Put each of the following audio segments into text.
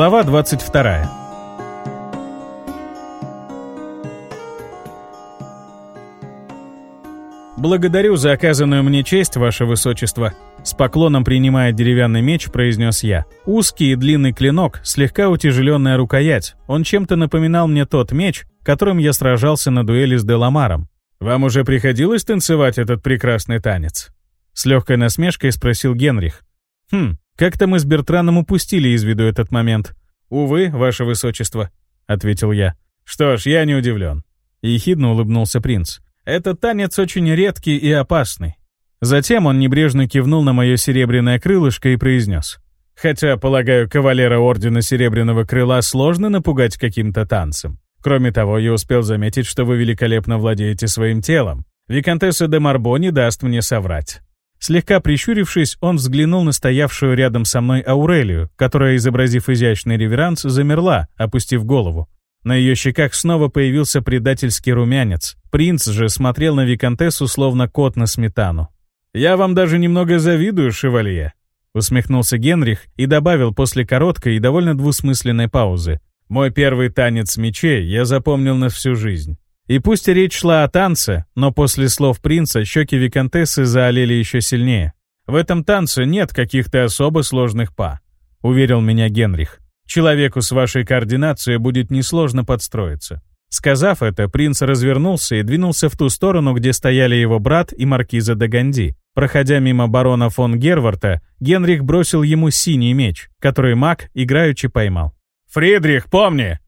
Глава 22. «Благодарю за оказанную мне честь, ваше высочество», с поклоном принимая деревянный меч, произнес я. Узкий и длинный клинок, слегка утяжеленная рукоять. Он чем-то напоминал мне тот меч, которым я сражался на дуэли с Деламаром. «Вам уже приходилось танцевать этот прекрасный танец?» С легкой насмешкой спросил Генрих. «Хм, как-то мы с Бертраном упустили из виду этот момент». «Увы, ваше высочество», — ответил я. «Что ж, я не удивлен». Ехидно улыбнулся принц. «Этот танец очень редкий и опасный». Затем он небрежно кивнул на мое серебряное крылышко и произнес. «Хотя, полагаю, кавалера Ордена Серебряного Крыла сложно напугать каким-то танцем. Кроме того, я успел заметить, что вы великолепно владеете своим телом. Викантесса де Марбо не даст мне соврать». Слегка прищурившись, он взглянул на стоявшую рядом со мной Аурелию, которая, изобразив изящный реверанс, замерла, опустив голову. На ее щеках снова появился предательский румянец. Принц же смотрел на Викантессу, словно кот на сметану. «Я вам даже немного завидую, шевалье», — усмехнулся Генрих и добавил после короткой и довольно двусмысленной паузы. «Мой первый танец мечей я запомнил на всю жизнь». И пусть речь шла о танце, но после слов принца щеки виконтессы заолели еще сильнее. «В этом танце нет каких-то особо сложных па», — уверил меня Генрих. «Человеку с вашей координацией будет несложно подстроиться». Сказав это, принц развернулся и двинулся в ту сторону, где стояли его брат и маркиза де Ганди. Проходя мимо барона фон Герварта, Генрих бросил ему синий меч, который маг играючи поймал. «Фридрих, помни,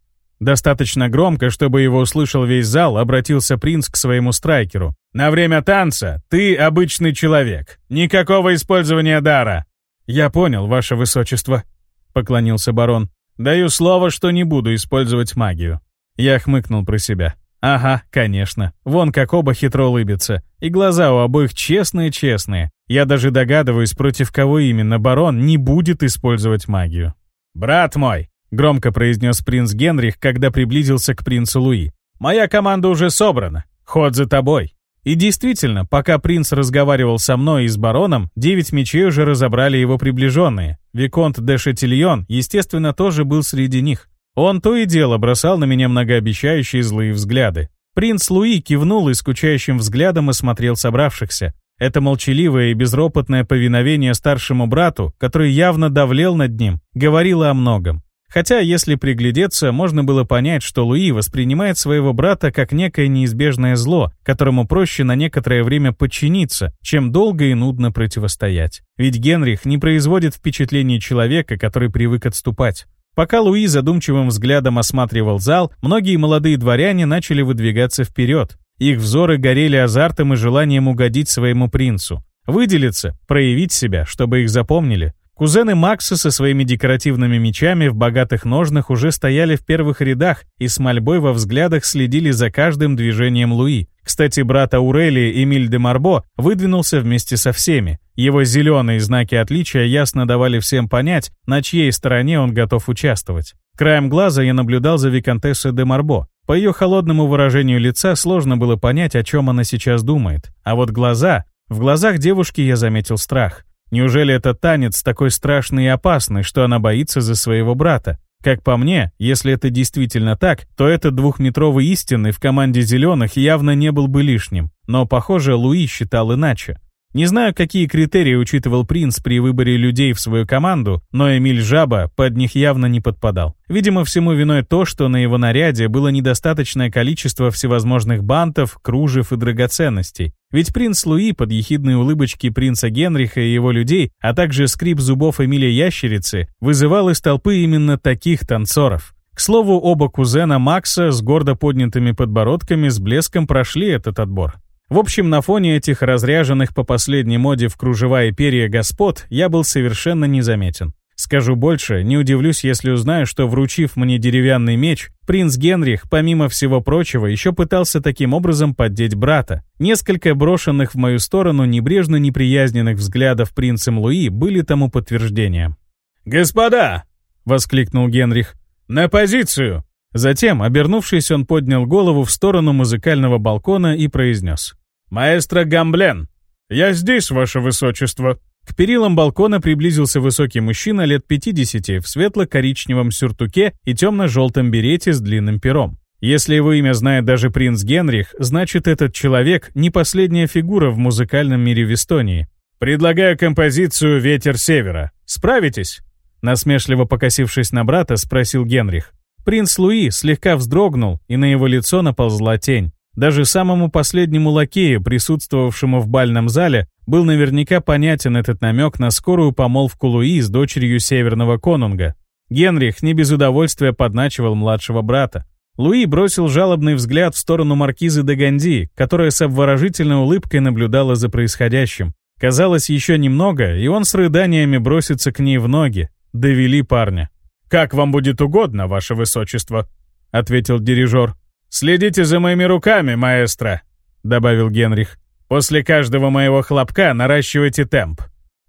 Достаточно громко, чтобы его услышал весь зал, обратился принц к своему страйкеру. «На время танца ты обычный человек. Никакого использования дара». «Я понял, ваше высочество», — поклонился барон. «Даю слово, что не буду использовать магию». Я хмыкнул про себя. «Ага, конечно. Вон как оба хитро улыбятся. И глаза у обоих честные-честные. Я даже догадываюсь, против кого именно барон не будет использовать магию». «Брат мой!» Громко произнес принц Генрих, когда приблизился к принцу Луи. «Моя команда уже собрана. Ход за тобой». И действительно, пока принц разговаривал со мной и с бароном, девять мечей уже разобрали его приближенные. Виконт де Шатильон, естественно, тоже был среди них. Он то и дело бросал на меня многообещающие злые взгляды. Принц Луи кивнул и скучающим взглядом осмотрел собравшихся. Это молчаливое и безропотное повиновение старшему брату, который явно давлел над ним, говорило о многом. Хотя, если приглядеться, можно было понять, что Луи воспринимает своего брата как некое неизбежное зло, которому проще на некоторое время подчиниться, чем долго и нудно противостоять. Ведь Генрих не производит впечатления человека, который привык отступать. Пока Луи задумчивым взглядом осматривал зал, многие молодые дворяне начали выдвигаться вперед. Их взоры горели азартом и желанием угодить своему принцу. Выделиться, проявить себя, чтобы их запомнили. Кузены Макса со своими декоративными мечами в богатых ножнах уже стояли в первых рядах и с мольбой во взглядах следили за каждым движением Луи. Кстати, брат Аурелии Эмиль де Марбо выдвинулся вместе со всеми. Его зеленые знаки отличия ясно давали всем понять, на чьей стороне он готов участвовать. Краем глаза я наблюдал за виконтессой де Марбо. По ее холодному выражению лица сложно было понять, о чем она сейчас думает. А вот глаза... В глазах девушки я заметил страх. Неужели это танец такой страшный и опасный, что она боится за своего брата? Как по мне, если это действительно так, то этот двухметровый истинный в команде «Зеленых» явно не был бы лишним. Но, похоже, Луи считал иначе. Не знаю, какие критерии учитывал принц при выборе людей в свою команду, но Эмиль Жаба под них явно не подпадал. Видимо, всему виной то, что на его наряде было недостаточное количество всевозможных бантов, кружев и драгоценностей. Ведь принц Луи под ехидные улыбочки принца Генриха и его людей, а также скрип зубов Эмиля Ящерицы, вызывал из толпы именно таких танцоров. К слову, оба кузена Макса с гордо поднятыми подбородками с блеском прошли этот отбор. В общем, на фоне этих разряженных по последней моде в кружева и перья господ я был совершенно незаметен. Скажу больше, не удивлюсь, если узнаю, что, вручив мне деревянный меч, принц Генрих, помимо всего прочего, еще пытался таким образом поддеть брата. Несколько брошенных в мою сторону небрежно неприязненных взглядов принцем Луи были тому подтверждением. «Господа!» — воскликнул Генрих. «На позицию!» Затем, обернувшись, он поднял голову в сторону музыкального балкона и произнес. «Маэстро Гамблен!» «Я здесь, ваше высочество!» К перилам балкона приблизился высокий мужчина лет 50 в светло-коричневом сюртуке и темно-желтом берете с длинным пером. Если его имя знает даже принц Генрих, значит этот человек не последняя фигура в музыкальном мире в Эстонии. «Предлагаю композицию «Ветер севера». Справитесь?» Насмешливо покосившись на брата, спросил Генрих. Принц Луи слегка вздрогнул, и на его лицо наползла тень. Даже самому последнему лакею, присутствовавшему в бальном зале, был наверняка понятен этот намек на скорую помолвку Луи с дочерью Северного Конунга. Генрих не без удовольствия подначивал младшего брата. Луи бросил жалобный взгляд в сторону маркизы де Ганди, которая с обворожительной улыбкой наблюдала за происходящим. Казалось, еще немного, и он с рыданиями бросится к ней в ноги. Довели парня. «Как вам будет угодно, ваше высочество», — ответил дирижер. «Следите за моими руками, маэстро», — добавил Генрих. «После каждого моего хлопка наращивайте темп».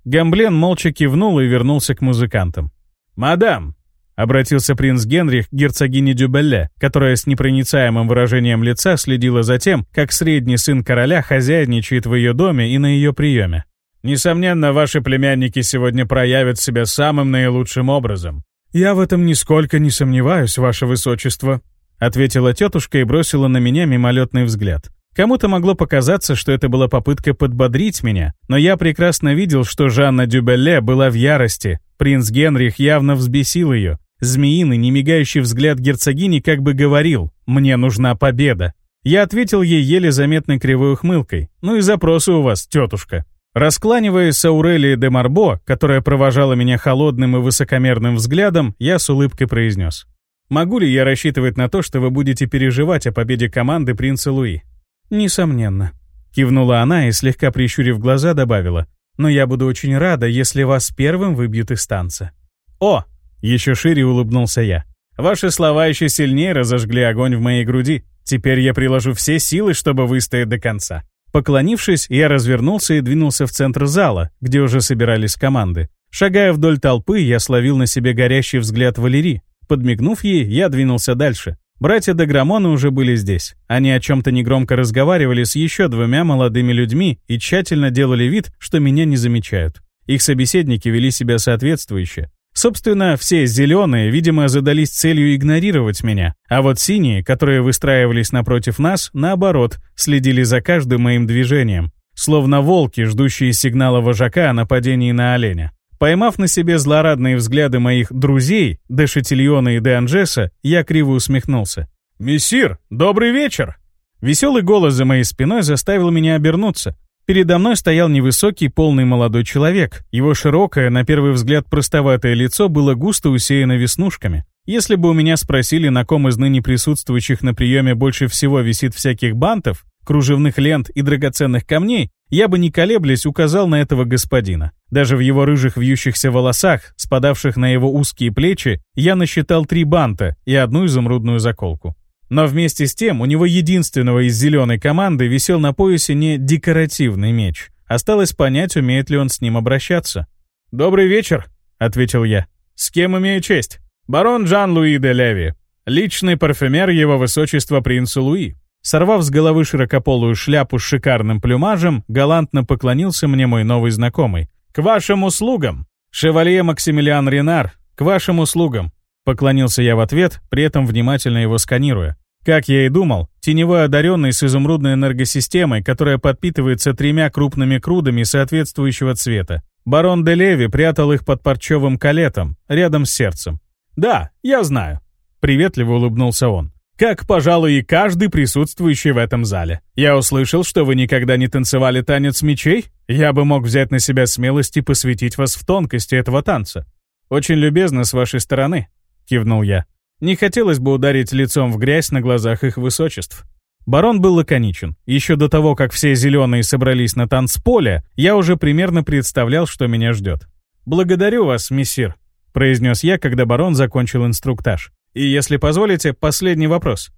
Гамблен молча кивнул и вернулся к музыкантам. «Мадам», — обратился принц Генрих к герцогине Дюбелле, которая с непроницаемым выражением лица следила за тем, как средний сын короля хозяйничает в ее доме и на ее приеме. «Несомненно, ваши племянники сегодня проявят себя самым наилучшим образом. «Я в этом нисколько не сомневаюсь, ваше высочество», ответила тетушка и бросила на меня мимолетный взгляд. Кому-то могло показаться, что это была попытка подбодрить меня, но я прекрасно видел, что Жанна Дюбелле была в ярости. Принц Генрих явно взбесил ее. Змеиный, немигающий взгляд герцогини как бы говорил «Мне нужна победа». Я ответил ей еле заметной кривой ухмылкой. «Ну и запросы у вас, тетушка». Раскланиваясь с Аурелией де Марбо, которая провожала меня холодным и высокомерным взглядом, я с улыбкой произнес. «Могу ли я рассчитывать на то, что вы будете переживать о победе команды принца Луи?» «Несомненно», — кивнула она и, слегка прищурив глаза, добавила. «Но я буду очень рада, если вас первым выбьют из танца». «О!» — еще шире улыбнулся я. «Ваши слова еще сильнее разожгли огонь в моей груди. Теперь я приложу все силы, чтобы выстоять до конца». Поклонившись, я развернулся и двинулся в центр зала, где уже собирались команды. Шагая вдоль толпы, я словил на себе горящий взгляд Валерии. Подмигнув ей, я двинулся дальше. Братья Деграмоны уже были здесь. Они о чем-то негромко разговаривали с еще двумя молодыми людьми и тщательно делали вид, что меня не замечают. Их собеседники вели себя соответствующе. Собственно, все зеленые, видимо, задались целью игнорировать меня, а вот синие, которые выстраивались напротив нас, наоборот, следили за каждым моим движением, словно волки, ждущие сигнала вожака о нападении на оленя. Поймав на себе злорадные взгляды моих друзей, де Шатильона и де Анжеса, я криво усмехнулся. «Мессир, добрый вечер!» Веселый голос за моей спиной заставил меня обернуться. Передо мной стоял невысокий, полный молодой человек. Его широкое, на первый взгляд простоватое лицо было густо усеяно веснушками. Если бы у меня спросили, на ком из ныне присутствующих на приеме больше всего висит всяких бантов, кружевных лент и драгоценных камней, я бы не колеблясь указал на этого господина. Даже в его рыжих вьющихся волосах, спадавших на его узкие плечи, я насчитал три банта и одну изумрудную заколку. Но вместе с тем у него единственного из зеленой команды висел на поясе не декоративный меч. Осталось понять, умеет ли он с ним обращаться. «Добрый вечер», — ответил я. «С кем имею честь?» «Барон Жан-Луи де Леви, личный парфюмер его высочества принца Луи». Сорвав с головы широкополую шляпу с шикарным плюмажем, галантно поклонился мне мой новый знакомый. «К вашим услугам!» «Шевалье Максимилиан Ренар, к вашим услугам!» Поклонился я в ответ, при этом внимательно его сканируя. Как я и думал, теневой одаренный с изумрудной энергосистемой, которая подпитывается тремя крупными крудами соответствующего цвета. Барон де Леви прятал их под парчевым калетом, рядом с сердцем. «Да, я знаю», — приветливо улыбнулся он. «Как, пожалуй, и каждый присутствующий в этом зале. Я услышал, что вы никогда не танцевали танец мечей? Я бы мог взять на себя смелость и посвятить вас в тонкости этого танца. Очень любезно с вашей стороны», — кивнул я. Не хотелось бы ударить лицом в грязь на глазах их высочеств. Барон был лаконичен. Еще до того, как все зеленые собрались на танцполе, я уже примерно представлял, что меня ждет. «Благодарю вас, мессир», — произнес я, когда барон закончил инструктаж. «И если позволите, последний вопрос».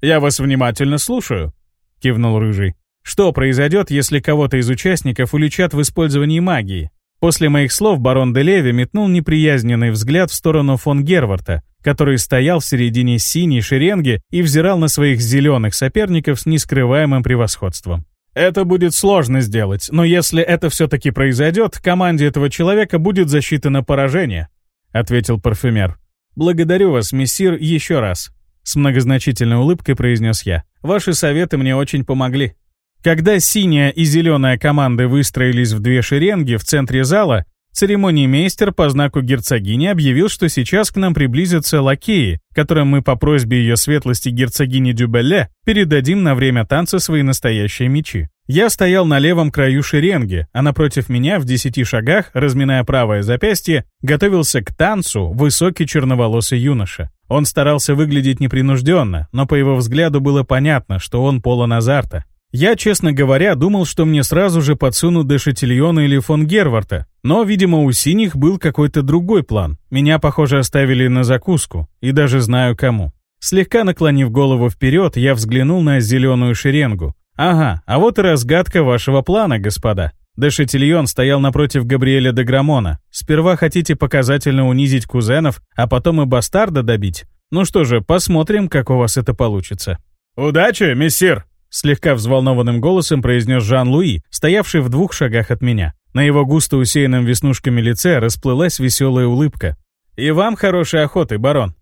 «Я вас внимательно слушаю», — кивнул Рыжий. «Что произойдет, если кого-то из участников уличат в использовании магии?» После моих слов барон де Леви метнул неприязненный взгляд в сторону фон Герварта, который стоял в середине синей шеренги и взирал на своих зеленых соперников с нескрываемым превосходством. Это будет сложно сделать, но если это все-таки произойдет, команде этого человека будет засчитано поражение», — ответил парфюмер. «Благодарю вас, мессир, еще раз», — с многозначительной улыбкой произнес я. «Ваши советы мне очень помогли». Когда синяя и зеленая команды выстроились в две шеренги в центре зала, Церемониймейстер по знаку герцогини объявил, что сейчас к нам приблизятся лакеи, которым мы по просьбе ее светлости герцогини Дюбелле передадим на время танца свои настоящие мечи. Я стоял на левом краю шеренги, а напротив меня в десяти шагах, разминая правое запястье, готовился к танцу высокий черноволосый юноша. Он старался выглядеть непринужденно, но по его взгляду было понятно, что он полон азарта. Я, честно говоря, думал, что мне сразу же подсунут Дешетильона или фон Герварта, но, видимо, у синих был какой-то другой план. Меня, похоже, оставили на закуску, и даже знаю кому. Слегка наклонив голову вперед, я взглянул на зеленую шеренгу. Ага, а вот и разгадка вашего плана, господа. Дешетильон стоял напротив Габриэля де Грамона. Сперва хотите показательно унизить кузенов, а потом и бастарда добить? Ну что же, посмотрим, как у вас это получится. «Удачи, мессир!» Слегка взволнованным голосом произнес Жан-Луи, стоявший в двух шагах от меня. На его густо усеянном веснушками лице расплылась веселая улыбка. «И вам хорошей охоты, барон!»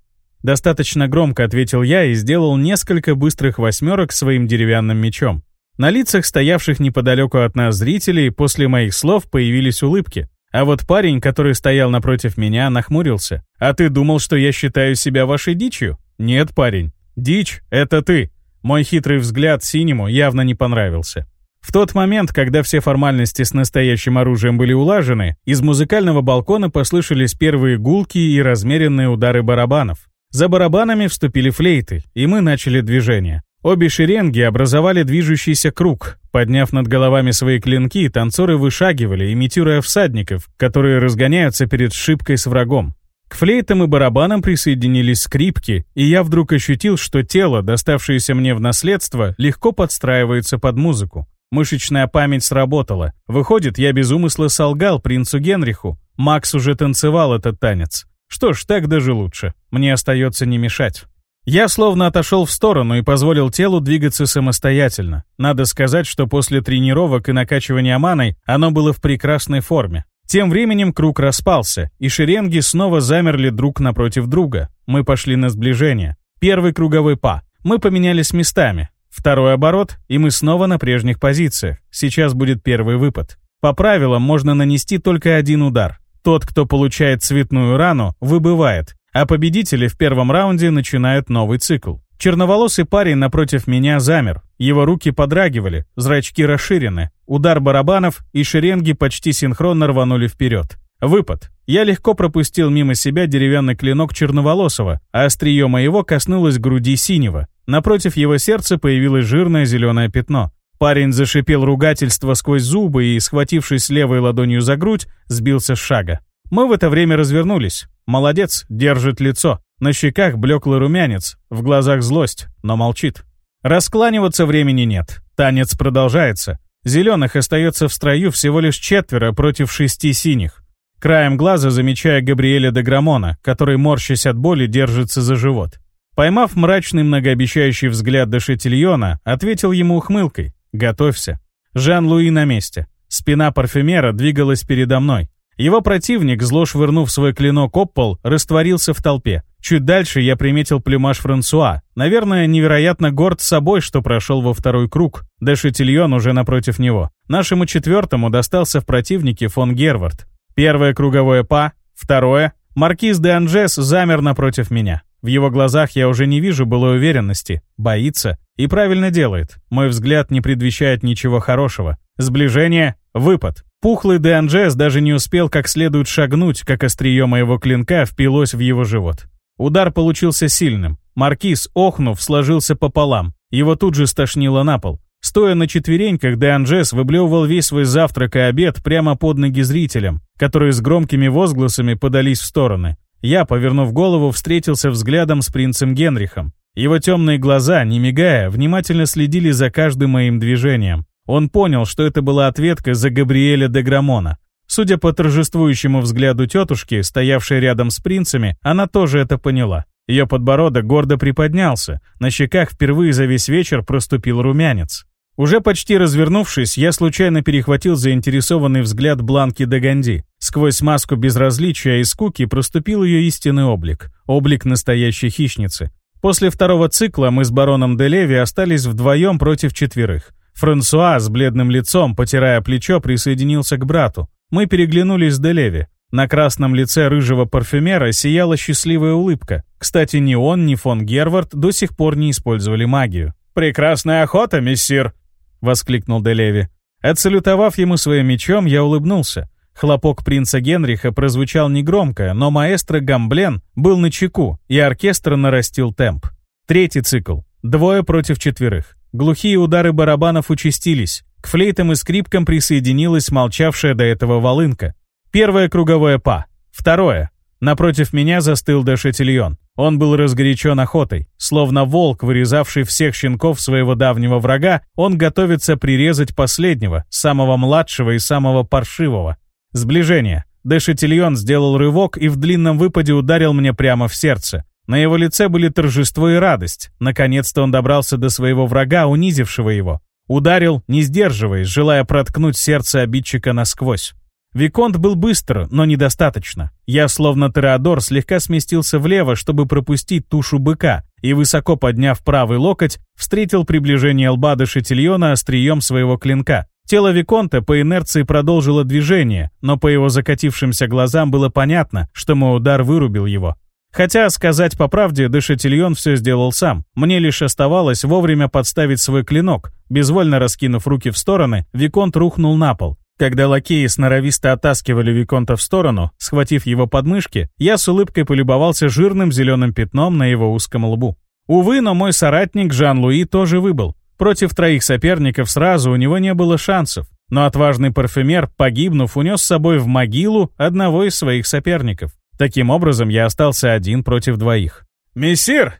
Достаточно громко ответил я и сделал несколько быстрых восьмерок своим деревянным мечом. На лицах стоявших неподалеку от нас зрителей после моих слов появились улыбки. А вот парень, который стоял напротив меня, нахмурился. «А ты думал, что я считаю себя вашей дичью?» «Нет, парень. Дичь — это ты. Мой хитрый взгляд синему явно не понравился. В тот момент, когда все формальности с настоящим оружием были улажены, из музыкального балкона послышались первые гулки и размеренные удары барабанов. За барабанами вступили флейты, и мы начали движение. Обе шеренги образовали движущийся круг. Подняв над головами свои клинки, танцоры вышагивали, имитируя всадников, которые разгоняются перед шибкой с врагом. К флейтам и барабанам присоединились скрипки, и я вдруг ощутил, что тело, доставшееся мне в наследство, легко подстраивается под музыку. Мышечная память сработала. Выходит, я без умысла солгал принцу Генриху. Макс уже танцевал этот танец. Что ж, так даже лучше. Мне остается не мешать. Я словно отошел в сторону и позволил телу двигаться самостоятельно. Надо сказать, что после тренировок и накачивания маной оно было в прекрасной форме. Тем временем круг распался, и шеренги снова замерли друг напротив друга. Мы пошли на сближение. Первый круговой па. Мы поменялись местами. Второй оборот, и мы снова на прежних позициях. Сейчас будет первый выпад. По правилам можно нанести только один удар. Тот, кто получает цветную рану, выбывает, а победители в первом раунде начинают новый цикл. Черноволосый парень напротив меня замер. Его руки подрагивали, зрачки расширены. Удар барабанов и шеренги почти синхронно рванули вперед. Выпад. Я легко пропустил мимо себя деревянный клинок черноволосого, а острие моего коснулось груди синего. Напротив его сердца появилось жирное зеленое пятно. Парень зашипел ругательство сквозь зубы и, схватившись левой ладонью за грудь, сбился с шага. Мы в это время развернулись. Молодец, держит лицо. На щеках блеклый румянец, в глазах злость, но молчит. Раскланиваться времени нет. Танец продолжается. Зеленых остается в строю всего лишь четверо против шести синих. Краем глаза замечая Габриэля де Грамона, который, морщась от боли, держится за живот. Поймав мрачный многообещающий взгляд де Шетильона, ответил ему ухмылкой «Готовься». Жан-Луи на месте. Спина парфюмера двигалась передо мной. Его противник, зло швырнув свой клинок об пол, растворился в толпе. Чуть дальше я приметил плюмаж Франсуа. Наверное, невероятно горд собой, что прошел во второй круг. Да Шетильон уже напротив него. Нашему четвертому достался в противнике фон Гервард. Первое круговое па, второе. Маркиз де Анжес замер напротив меня. В его глазах я уже не вижу былой уверенности. Боится. И правильно делает. Мой взгляд не предвещает ничего хорошего. Сближение, выпад. Пухлый Деанджес даже не успел как следует шагнуть, как острие моего клинка впилось в его живот. Удар получился сильным. Маркиз, охнув, сложился пополам. Его тут же стошнило на пол. Стоя на четвереньках, Деанджес выблевывал весь свой завтрак и обед прямо под ноги зрителям, которые с громкими возгласами подались в стороны. Я, повернув голову, встретился взглядом с принцем Генрихом. Его темные глаза, не мигая, внимательно следили за каждым моим движением. Он понял, что это была ответка за Габриэля де Грамона. Судя по торжествующему взгляду тетушки, стоявшей рядом с принцами, она тоже это поняла. Ее подбородок гордо приподнялся, на щеках впервые за весь вечер проступил румянец. Уже почти развернувшись, я случайно перехватил заинтересованный взгляд Бланки де Ганди. Сквозь маску безразличия и скуки проступил ее истинный облик. Облик настоящей хищницы. После второго цикла мы с бароном де Леви остались вдвоем против четверых. Франсуа с бледным лицом, потирая плечо, присоединился к брату. Мы переглянулись с де Леви. На красном лице рыжего парфюмера сияла счастливая улыбка. Кстати, ни он, ни фон Гервард до сих пор не использовали магию. «Прекрасная охота, мессир!» — воскликнул Делеви. Отсалютовав ему своим мечом, я улыбнулся. Хлопок принца Генриха прозвучал негромко, но маэстро Гамблен был на чеку, и оркестр нарастил темп. Третий цикл. Двое против четверых. Глухие удары барабанов участились. К флейтам и скрипкам присоединилась молчавшая до этого волынка. Первое круговое па. Второе. Напротив меня застыл Дешетильон. Он был разгорячен охотой. Словно волк, вырезавший всех щенков своего давнего врага, он готовится прирезать последнего, самого младшего и самого паршивого. Сближение. Дешетильон сделал рывок и в длинном выпаде ударил мне прямо в сердце. На его лице были торжество и радость. Наконец-то он добрался до своего врага, унизившего его. Ударил, не сдерживаясь, желая проткнуть сердце обидчика насквозь. Виконт был быстр, но недостаточно. Я, словно Тореадор, слегка сместился влево, чтобы пропустить тушу быка, и, высоко подняв правый локоть, встретил приближение лба до Шатильона острием своего клинка. Тело Виконта по инерции продолжило движение, но по его закатившимся глазам было понятно, что мой удар вырубил его. Хотя, сказать по правде, Дешатильон все сделал сам. Мне лишь оставалось вовремя подставить свой клинок. Безвольно раскинув руки в стороны, Виконт рухнул на пол. Когда лакеи сноровисто оттаскивали Виконта в сторону, схватив его подмышки, я с улыбкой полюбовался жирным зеленым пятном на его узком лбу. Увы, но мой соратник Жан-Луи тоже выбыл. Против троих соперников сразу у него не было шансов, но отважный парфюмер, погибнув, унес с собой в могилу одного из своих соперников. Таким образом, я остался один против двоих. «Мессир!»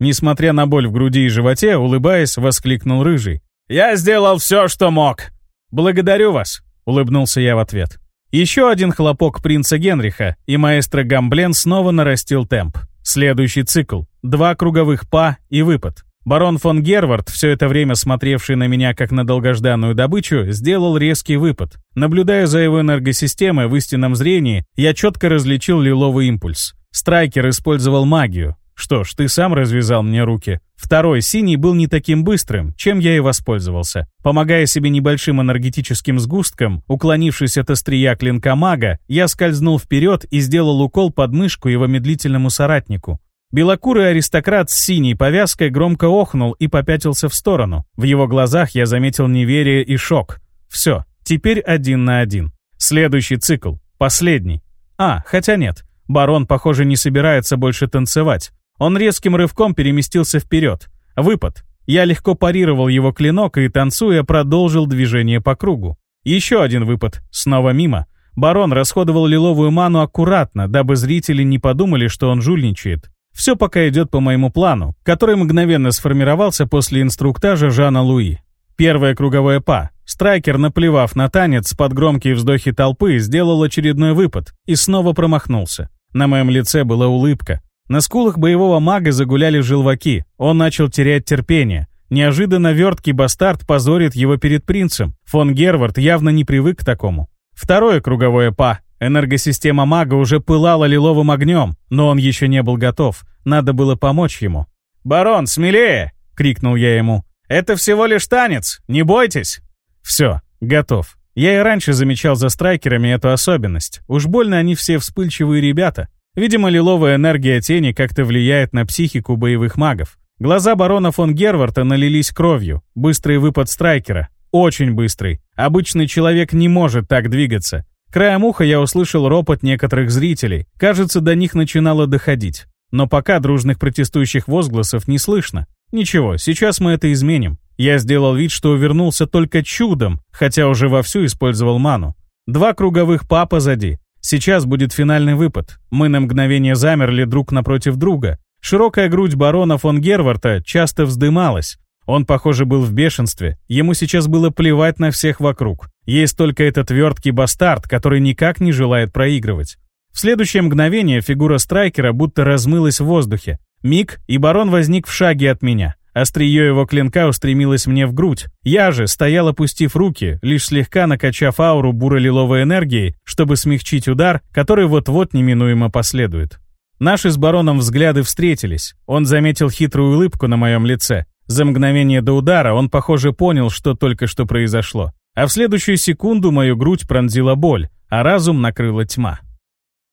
Несмотря на боль в груди и животе, улыбаясь, воскликнул Рыжий. «Я сделал все, что мог!» «Благодарю вас!» Улыбнулся я в ответ. Еще один хлопок принца Генриха, и маэстро Гамблен снова нарастил темп. Следующий цикл. Два круговых па и выпад. Барон фон Гервард, все это время смотревший на меня как на долгожданную добычу, сделал резкий выпад. Наблюдая за его энергосистемой в истинном зрении, я четко различил лиловый импульс. Страйкер использовал магию. Что ж, ты сам развязал мне руки. Второй, синий, был не таким быстрым, чем я и воспользовался. Помогая себе небольшим энергетическим сгустком, уклонившись от острия клинка мага, я скользнул вперед и сделал укол под мышку его медлительному соратнику. Белокурый аристократ с синей повязкой громко охнул и попятился в сторону. В его глазах я заметил неверие и шок. Все, теперь один на один. Следующий цикл. Последний. А, хотя нет. Барон, похоже, не собирается больше танцевать. Он резким рывком переместился вперед. Выпад. Я легко парировал его клинок и, танцуя, продолжил движение по кругу. Еще один выпад. Снова мимо. Барон расходовал лиловую ману аккуратно, дабы зрители не подумали, что он жульничает. Все пока идет по моему плану, который мгновенно сформировался после инструктажа Жана Луи. Первое круговое па. Страйкер, наплевав на танец под громкие вздохи толпы, сделал очередной выпад и снова промахнулся. На моем лице была улыбка. На скулах боевого мага загуляли желваки. Он начал терять терпение. Неожиданно верткий бастард позорит его перед принцем. Фон Гервард явно не привык к такому. Второе круговое па. Энергосистема мага уже пылала лиловым огнем, но он еще не был готов. Надо было помочь ему. «Барон, смелее!» — крикнул я ему. «Это всего лишь танец, не бойтесь!» «Все, готов». Я и раньше замечал за страйкерами эту особенность. Уж больно они все вспыльчивые ребята. Видимо, лиловая энергия тени как-то влияет на психику боевых магов. Глаза барона фон Герварта налились кровью. Быстрый выпад страйкера. Очень быстрый. Обычный человек не может так двигаться. Краем уха я услышал ропот некоторых зрителей. Кажется, до них начинало доходить. Но пока дружных протестующих возгласов не слышно. Ничего, сейчас мы это изменим. Я сделал вид, что увернулся только чудом, хотя уже вовсю использовал ману. Два круговых па позади. Сейчас будет финальный выпад. Мы на мгновение замерли друг напротив друга. Широкая грудь барона фон Герварта часто вздымалась. Он, похоже, был в бешенстве. Ему сейчас было плевать на всех вокруг. Есть только этот верткий бастард, который никак не желает проигрывать. В следующее мгновение фигура страйкера будто размылась в воздухе. Миг, и барон возник в шаге от меня. Острие его клинка устремилось мне в грудь. Я же стоял, опустив руки, лишь слегка накачав ауру буро-лиловой энергией, чтобы смягчить удар, который вот-вот неминуемо последует. Наши с бароном взгляды встретились. Он заметил хитрую улыбку на моем лице. За мгновение до удара он, похоже, понял, что только что произошло. А в следующую секунду мою грудь пронзила боль, а разум накрыла тьма.